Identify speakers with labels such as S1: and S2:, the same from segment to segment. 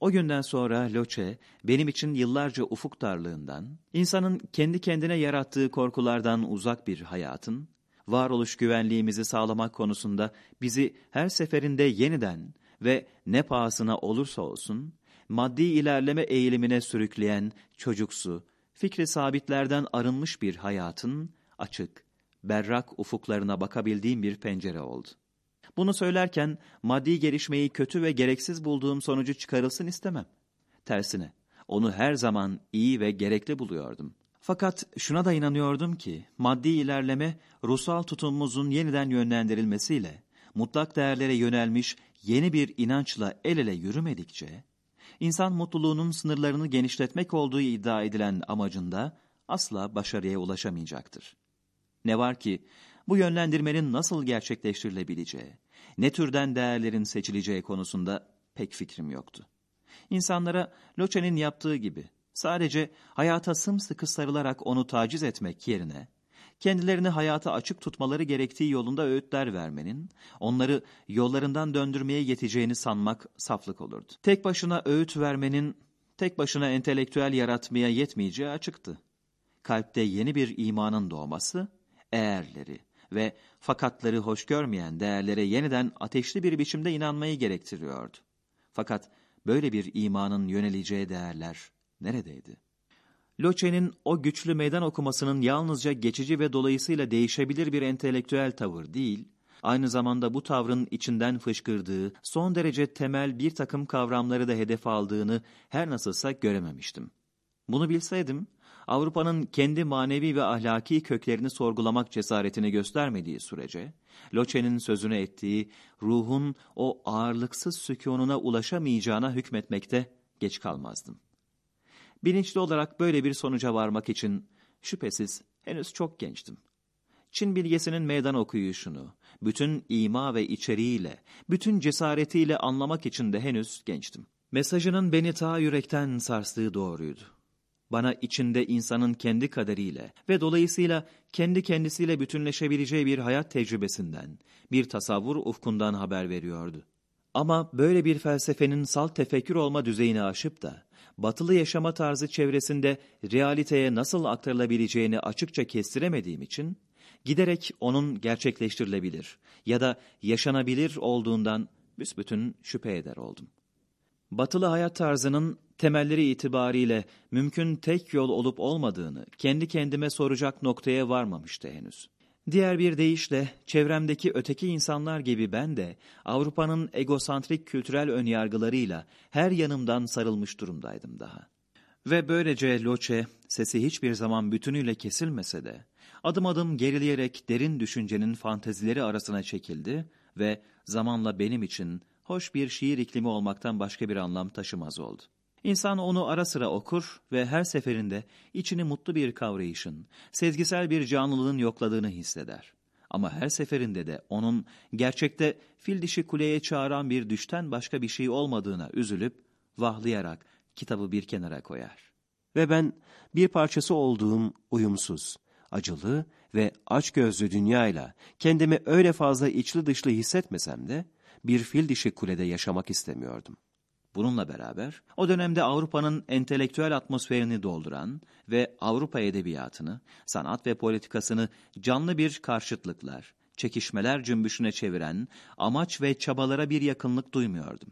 S1: O günden sonra Loçe, benim için yıllarca ufuk darlığından, insanın kendi kendine yarattığı korkulardan uzak bir hayatın, varoluş güvenliğimizi sağlamak konusunda bizi her seferinde yeniden ve ne pahasına olursa olsun, maddi ilerleme eğilimine sürükleyen çocuksu, fikri sabitlerden arınmış bir hayatın açık, berrak ufuklarına bakabildiğim bir pencere oldu. Bunu söylerken maddi gelişmeyi kötü ve gereksiz bulduğum sonucu çıkarılsın istemem. Tersine, onu her zaman iyi ve gerekli buluyordum. Fakat şuna da inanıyordum ki, maddi ilerleme, ruhsal tutumumuzun yeniden yönlendirilmesiyle, mutlak değerlere yönelmiş yeni bir inançla el ele yürümedikçe, insan mutluluğunun sınırlarını genişletmek olduğu iddia edilen amacında asla başarıya ulaşamayacaktır. Ne var ki, bu yönlendirmenin nasıl gerçekleştirilebileceği, ne türden değerlerin seçileceği konusunda pek fikrim yoktu. İnsanlara Loçe'nin yaptığı gibi sadece hayata sımsıkı sarılarak onu taciz etmek yerine, kendilerini hayata açık tutmaları gerektiği yolunda öğütler vermenin, onları yollarından döndürmeye yeteceğini sanmak saflık olurdu. Tek başına öğüt vermenin, tek başına entelektüel yaratmaya yetmeyeceği açıktı. Kalpte yeni bir imanın doğması, eğerleri ve fakatları hoş görmeyen değerlere yeniden ateşli bir biçimde inanmayı gerektiriyordu. Fakat böyle bir imanın yöneleceği değerler neredeydi? Loçe'nin o güçlü meydan okumasının yalnızca geçici ve dolayısıyla değişebilir bir entelektüel tavır değil, aynı zamanda bu tavrın içinden fışkırdığı, son derece temel bir takım kavramları da hedef aldığını her nasılsa görememiştim. Bunu bilseydim, Avrupa'nın kendi manevi ve ahlaki köklerini sorgulamak cesaretini göstermediği sürece, Loçe'nin sözünü ettiği ruhun o ağırlıksız sükununa ulaşamayacağına hükmetmekte geç kalmazdım. Bilinçli olarak böyle bir sonuca varmak için şüphesiz henüz çok gençtim. Çin bilgesinin meydan okuyuşunu, bütün ima ve içeriğiyle, bütün cesaretiyle anlamak için de henüz gençtim. Mesajının beni ta yürekten sarstığı doğruydu. Bana içinde insanın kendi kaderiyle ve dolayısıyla kendi kendisiyle bütünleşebileceği bir hayat tecrübesinden, bir tasavvur ufkundan haber veriyordu. Ama böyle bir felsefenin salt tefekkür olma düzeyini aşıp da, batılı yaşama tarzı çevresinde realiteye nasıl aktarılabileceğini açıkça kestiremediğim için, giderek onun gerçekleştirilebilir ya da yaşanabilir olduğundan büsbütün şüphe eder oldum. Batılı hayat tarzının temelleri itibariyle mümkün tek yol olup olmadığını kendi kendime soracak noktaya varmamıştı henüz. Diğer bir deyişle çevremdeki öteki insanlar gibi ben de Avrupa'nın egosantrik kültürel önyargılarıyla her yanımdan sarılmış durumdaydım daha. Ve böylece Loçe sesi hiçbir zaman bütünüyle kesilmese de adım adım gerileyerek derin düşüncenin fantezileri arasına çekildi ve zamanla benim için hoş bir şiir iklimi olmaktan başka bir anlam taşımaz oldu. İnsan onu ara sıra okur ve her seferinde içini mutlu bir kavrayışın, sezgisel bir canlılığın yokladığını hisseder. Ama her seferinde de onun gerçekte fil dişi kuleye çağıran bir düşten başka bir şey olmadığına üzülüp, vahlayarak kitabı bir kenara koyar.
S2: Ve ben bir parçası olduğum uyumsuz, acılı ve açgözlü dünyayla kendimi öyle fazla içli dışlı hissetmesem de bir fil dişi kulede yaşamak istemiyordum. Bununla beraber o dönemde Avrupa'nın entelektüel atmosferini dolduran ve Avrupa edebiyatını, sanat ve politikasını canlı bir karşıtlıklar, çekişmeler cümbüşüne çeviren amaç ve çabalara bir yakınlık duymuyordum.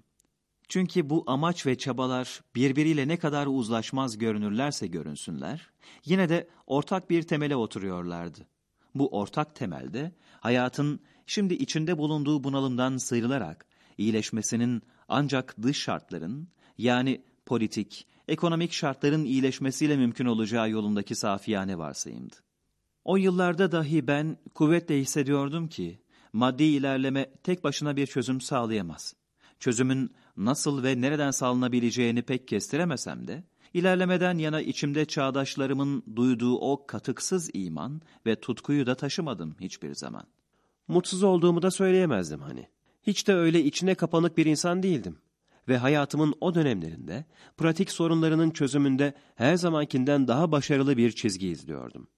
S2: Çünkü bu amaç ve çabalar birbiriyle ne kadar uzlaşmaz görünürlerse görünsünler, yine de ortak bir temele oturuyorlardı. Bu ortak temelde hayatın şimdi içinde bulunduğu bunalımdan sıyrılarak iyileşmesinin ancak dış şartların yani politik, ekonomik şartların iyileşmesiyle mümkün olacağı yolundaki safiyane varsayımdı. O yıllarda dahi ben kuvvetle hissediyordum ki maddi ilerleme tek başına bir çözüm sağlayamaz. Çözümün nasıl ve nereden sağlanabileceğini pek kestiremesem de, ilerlemeden yana içimde çağdaşlarımın duyduğu o katıksız iman ve tutkuyu da taşımadım hiçbir zaman.
S1: Mutsuz olduğumu da söyleyemezdim hani. Hiç de öyle içine kapanık bir insan değildim. Ve hayatımın o dönemlerinde pratik sorunlarının çözümünde her zamankinden daha başarılı bir çizgi izliyordum.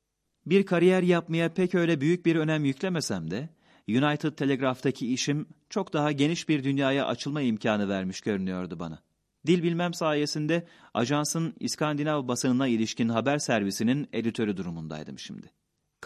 S1: Bir kariyer yapmaya pek öyle büyük bir önem yüklemesem de, United Telegraph'taki işim çok daha geniş bir dünyaya açılma imkanı vermiş görünüyordu bana. Dil bilmem sayesinde ajansın İskandinav basınına ilişkin haber servisinin editörü durumundaydım şimdi.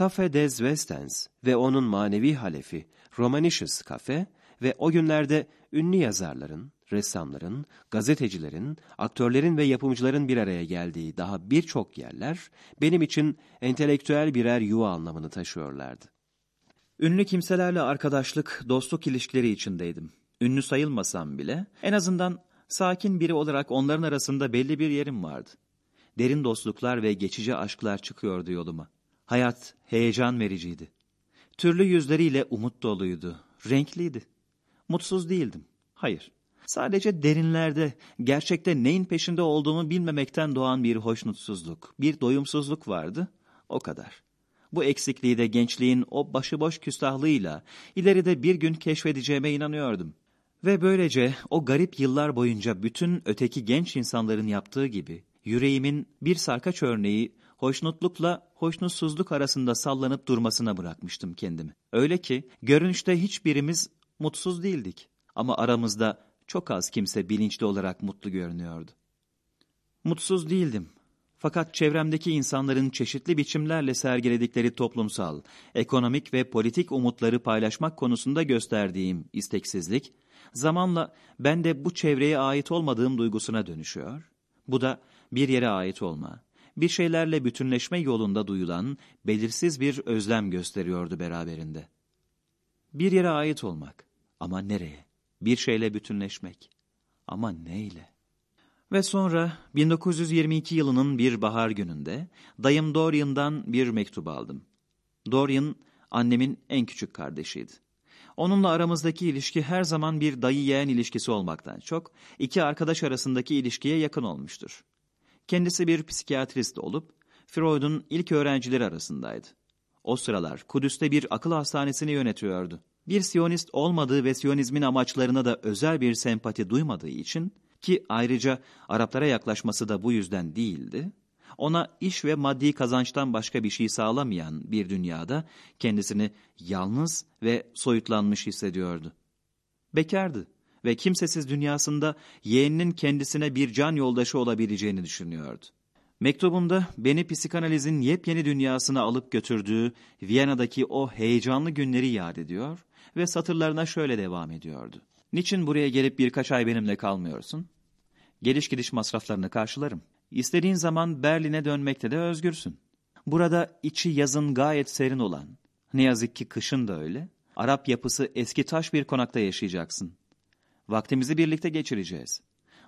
S2: Cafe des Westens ve onun manevi halefi Romanicious Cafe ve o günlerde ünlü yazarların, ressamların, gazetecilerin, aktörlerin ve yapımcıların bir araya geldiği daha birçok yerler benim için entelektüel birer yuva anlamını taşıyorlardı.
S1: Ünlü kimselerle arkadaşlık, dostluk ilişkileri içindeydim. Ünlü sayılmasam bile en azından sakin biri olarak onların arasında belli bir yerim vardı. Derin dostluklar ve geçici aşklar çıkıyordu yoluma. Hayat heyecan vericiydi. Türlü yüzleriyle umut doluydu, renkliydi. Mutsuz değildim. Hayır. Sadece derinlerde, gerçekte neyin peşinde olduğumu bilmemekten doğan bir hoşnutsuzluk, bir doyumsuzluk vardı. O kadar. Bu eksikliği de gençliğin o başıboş küstahlığıyla ileride bir gün keşfedeceğime inanıyordum. Ve böylece o garip yıllar boyunca bütün öteki genç insanların yaptığı gibi yüreğimin bir sarkaç örneği hoşnutlukla hoşnutsuzluk arasında sallanıp durmasına bırakmıştım kendimi. Öyle ki görünüşte hiçbirimiz mutsuz değildik ama aramızda çok az kimse bilinçli olarak mutlu görünüyordu. Mutsuz değildim. Fakat çevremdeki insanların çeşitli biçimlerle sergiledikleri toplumsal, ekonomik ve politik umutları paylaşmak konusunda gösterdiğim isteksizlik, zamanla ben de bu çevreye ait olmadığım duygusuna dönüşüyor. Bu da bir yere ait olma, bir şeylerle bütünleşme yolunda duyulan belirsiz bir özlem gösteriyordu beraberinde. Bir yere ait olmak ama nereye? Bir şeyle bütünleşmek ama neyle? Ve sonra 1922 yılının bir bahar gününde dayım Dorian'dan bir mektup aldım. Dorian annemin en küçük kardeşiydi. Onunla aramızdaki ilişki her zaman bir dayı yeğen ilişkisi olmaktan çok iki arkadaş arasındaki ilişkiye yakın olmuştur. Kendisi bir psikiyatrist olup Freud'un ilk öğrencileri arasındaydı. O sıralar Kudüs'te bir akıl hastanesini yönetiyordu. Bir Siyonist olmadığı ve Siyonizmin amaçlarına da özel bir sempati duymadığı için ki ayrıca Araplara yaklaşması da bu yüzden değildi, ona iş ve maddi kazançtan başka bir şey sağlamayan bir dünyada kendisini yalnız ve soyutlanmış hissediyordu. Bekardı ve kimsesiz dünyasında yeğeninin kendisine bir can yoldaşı olabileceğini düşünüyordu. Mektubunda beni psikanalizin yepyeni dünyasına alıp götürdüğü Viyana'daki o heyecanlı günleri yad ediyor ve satırlarına şöyle devam ediyordu. Niçin buraya gelip birkaç ay benimle kalmıyorsun? Geliş gidiş masraflarını karşılarım. İstediğin zaman Berlin'e dönmekte de özgürsün. Burada içi yazın gayet serin olan, ne yazık ki kışın da öyle, Arap yapısı eski taş bir konakta yaşayacaksın. Vaktimizi birlikte geçireceğiz.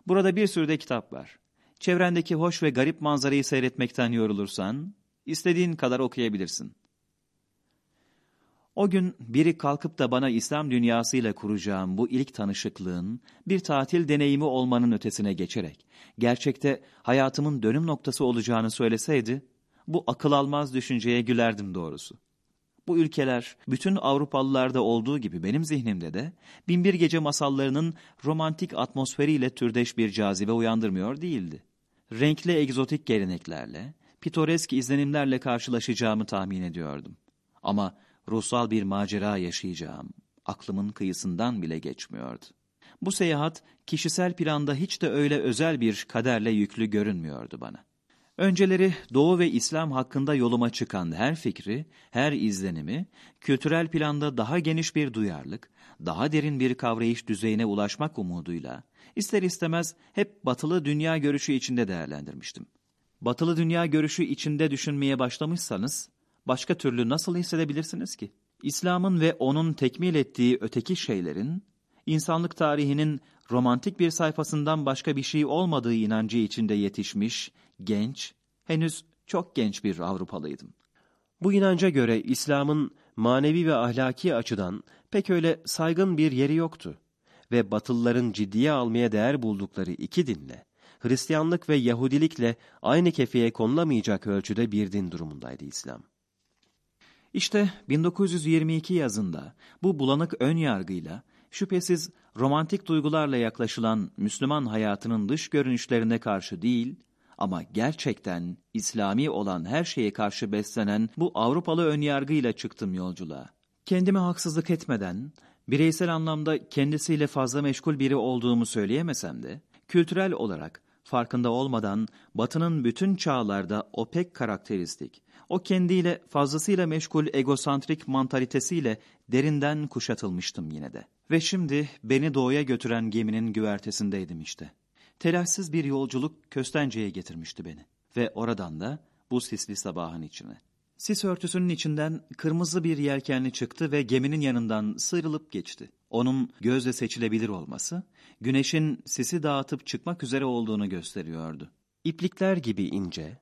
S1: Burada bir sürü de kitap var. Çevrendeki hoş ve garip manzarayı seyretmekten yorulursan, istediğin kadar okuyabilirsin. O gün biri kalkıp da bana İslam dünyasıyla kuracağım bu ilk tanışıklığın bir tatil deneyimi olmanın ötesine geçerek gerçekte hayatımın dönüm noktası olacağını söyleseydi bu akıl almaz düşünceye gülerdim doğrusu. Bu ülkeler bütün Avrupalılarda olduğu gibi benim zihnimde de binbir gece masallarının romantik atmosferiyle türdeş bir cazibe uyandırmıyor değildi. Renkli egzotik geleneklerle, pitoresk izlenimlerle karşılaşacağımı tahmin ediyordum. Ama ruhsal bir macera yaşayacağım. Aklımın kıyısından bile geçmiyordu. Bu seyahat kişisel planda hiç de öyle özel bir kaderle yüklü görünmüyordu bana. Önceleri Doğu ve İslam hakkında yoluma çıkan her fikri, her izlenimi, kültürel planda daha geniş bir duyarlılık, daha derin bir kavrayış düzeyine ulaşmak umuduyla, ister istemez hep batılı dünya görüşü içinde değerlendirmiştim. Batılı dünya görüşü içinde düşünmeye başlamışsanız, başka türlü nasıl hissedebilirsiniz ki? İslam'ın ve onun tekmil ettiği öteki şeylerin, insanlık tarihinin romantik bir sayfasından başka bir şey olmadığı inancı içinde yetişmiş, genç, henüz çok genç bir Avrupalıydım.
S2: Bu inanca göre İslam'ın manevi ve ahlaki açıdan pek öyle saygın bir yeri yoktu ve Batılıların ciddiye almaya değer buldukları iki dinle, Hristiyanlık ve Yahudilikle aynı kefeye konulamayacak ölçüde bir din durumundaydı İslam.
S1: İşte 1922 yazında bu bulanık ön yargıyla şüphesiz romantik duygularla yaklaşılan Müslüman hayatının dış görünüşlerine karşı değil ama gerçekten İslami olan her şeye karşı beslenen bu Avrupalı önyargıyla çıktım yolculuğa. Kendime haksızlık etmeden, bireysel anlamda kendisiyle fazla meşgul biri olduğumu söyleyemesem de, Kültürel olarak farkında olmadan Batı'nın bütün çağlarda o pek karakteristik, o kendiyle fazlasıyla meşgul egosantrik mantalitesiyle derinden kuşatılmıştım yine de. Ve şimdi beni doğuya götüren geminin güvertesindeydim işte. Telaşsız bir yolculuk Köstence'ye getirmişti beni. Ve oradan da bu sisli sabahın içine. Sis örtüsünün içinden kırmızı bir yelkenli çıktı ve geminin yanından sıyrılıp geçti. Onun gözle seçilebilir olması, güneşin sisi dağıtıp çıkmak üzere olduğunu gösteriyordu.
S2: İplikler gibi ince,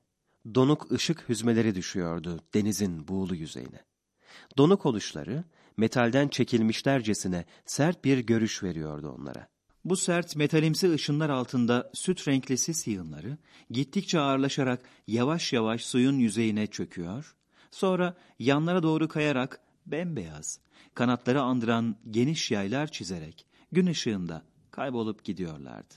S2: donuk ışık hüzmeleri düşüyordu denizin buğulu yüzeyine. Donuk oluşları, metalden çekilmişlercesine sert bir görüş veriyordu onlara.
S1: Bu sert metalimsi ışınlar altında süt renkli sis yığınları gittikçe ağırlaşarak yavaş yavaş suyun yüzeyine çöküyor, sonra yanlara doğru kayarak bembeyaz, kanatları andıran geniş yaylar çizerek gün ışığında kaybolup gidiyorlardı.